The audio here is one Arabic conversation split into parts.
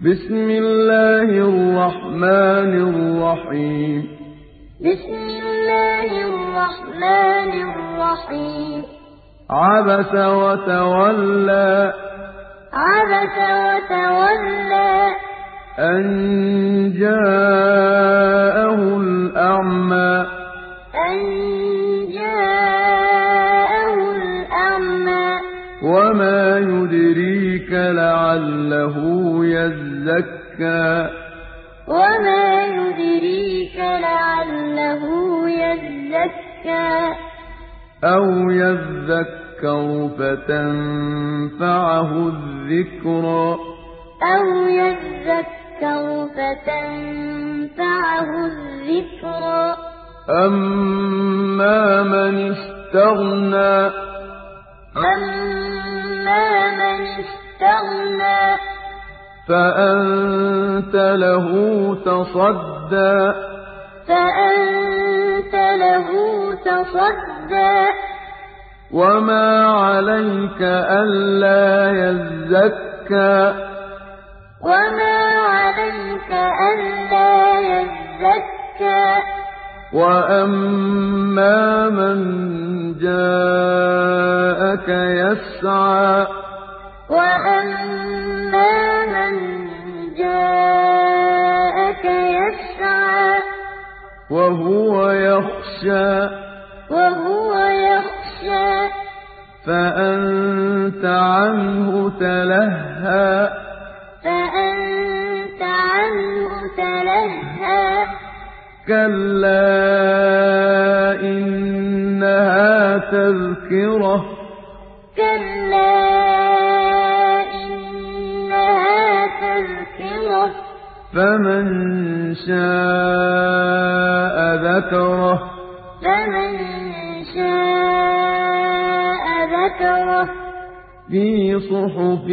بسم الله الرحمن الرحيم. بسم الله الرحمن الرحيم. عبس وتولى. عبس وتولى. أن جاءه الأعمى. لعله يزكى. وما يدريك لعله يزكى. أو يذكر فتنفعه الذكرى أو يذكر فتنفعه الذكرى أما من استغنى أما من استغنى فأنت له تصدى. فأنت له تصدى. وما عليك ألا يزكى. وما عليك ألا يزكى. وأما من جاءك يسعى. وأما من جاءك يسعى وهو يخشى وهو يخشى فأنت عنه تلهى فأنت عنه تلهى كلا إنها تذكرة فمن شاء ذكره. فمن شاء ذكره. في صحف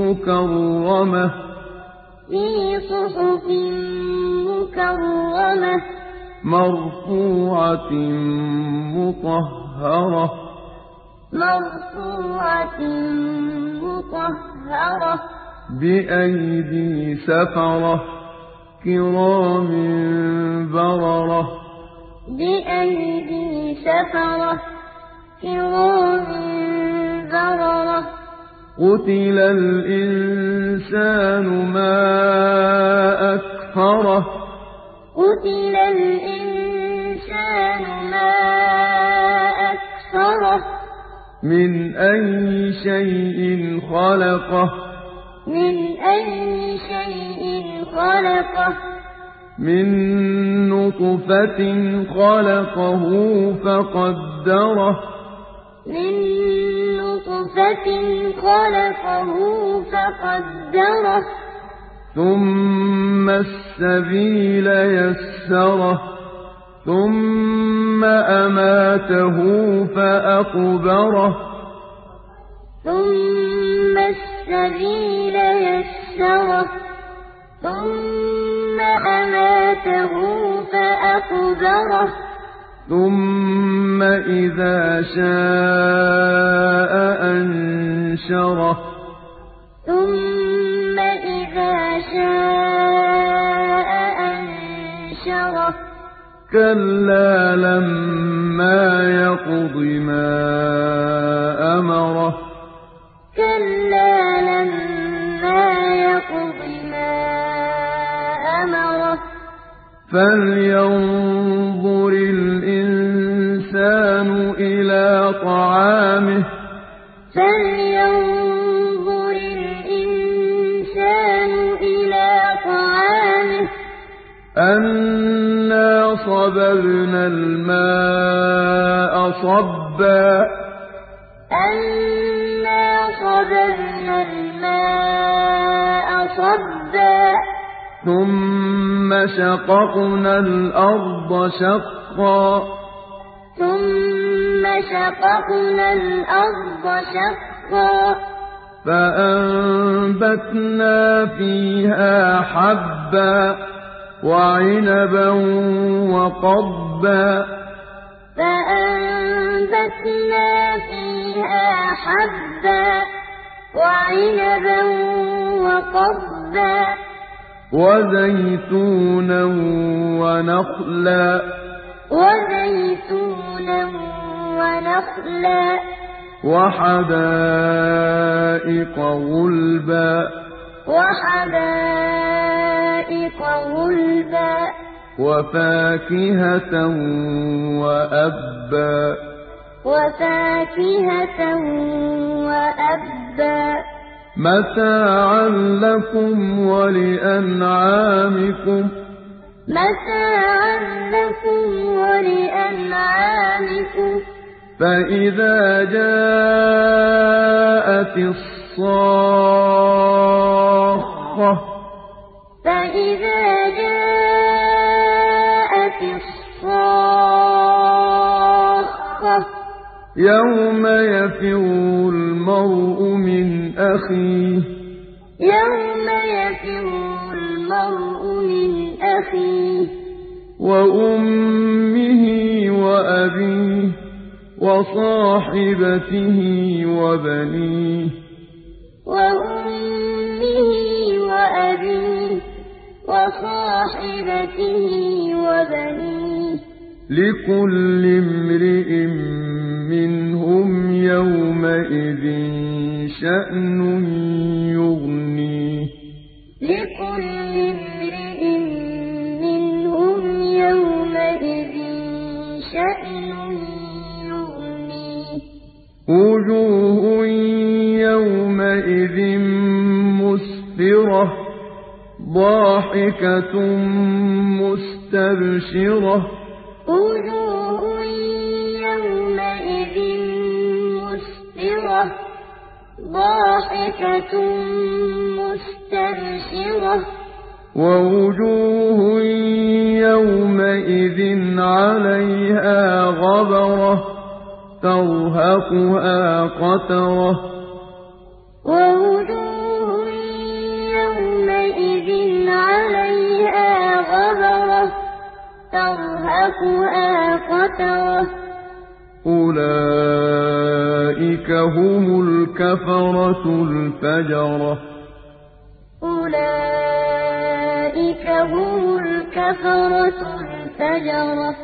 مكرمة. في صحف مكرمة. مرفوعة مطهرة. مرفوعة مطهرة. بأيدي سفرة كرام بررة. بأيدي سفرة كرام بررة. قتل الإنسان ما أكفره. قتل الإنسان ما أكثره من أي شيء خلقه. من أي شيء خلقه؟ من نطفة خلقه فقدره. من نطفة خلقه فقدره. ثم السبيل يسره. ثم أماته فأقبره. ثم السبيل يسره. ثم أماته فأقبره. ثم إذا شاء أنشره. ثم إذا شاء أنشره. كلا لما يقض ما أمره. فلينظر الإنسان إلى طعامه. فلينظر الإنسان إلى طعامه. أنا صببنا الماء صبا. أنا صببنا الماء صبا. ثم شققنا الأرض شقا ثم شققنا الأرض شقا فأنبتنا فيها حبا وعنبا وقضبا فأنبتنا فيها حبا وعنبا وقضبا وزيتونا ونخلا. وزيتونا ونخلا. وحدائق غلبا. وحدائق غلبا. وفاكهة وأبا. وفاكهة وأبا. متاعا لكم ولأنعامكم. متاعا لكم ولأنعامكم. فإذا جاءت الصاخة فإذا جاءت الصاخة يوم يفر المرء من أخيه يوم يفر المرء من أخيه وأمه وأبيه وصاحبته وبنيه وأمه وأبيه وصاحبته وبنيه لكل امرئ يومئذ شأن يغنيه لكل امرئ منهم يومئذ شأن يغنيه وجوه يومئذ مسفرة ضاحكة مستبشرة. ضاحكة مستبشرة. ووجوه يومئذ عليها غبرة ترهقها قترة. ووجوه يومئذ عليها غبرة ترهقها قترة. أولئك هم الكفرة الفجرة. أولئك هم الكفرة الفجرة.